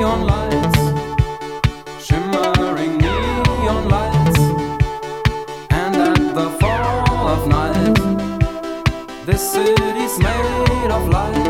neon lights, shimmering neon lights, and at the fall of night, this city's made of light.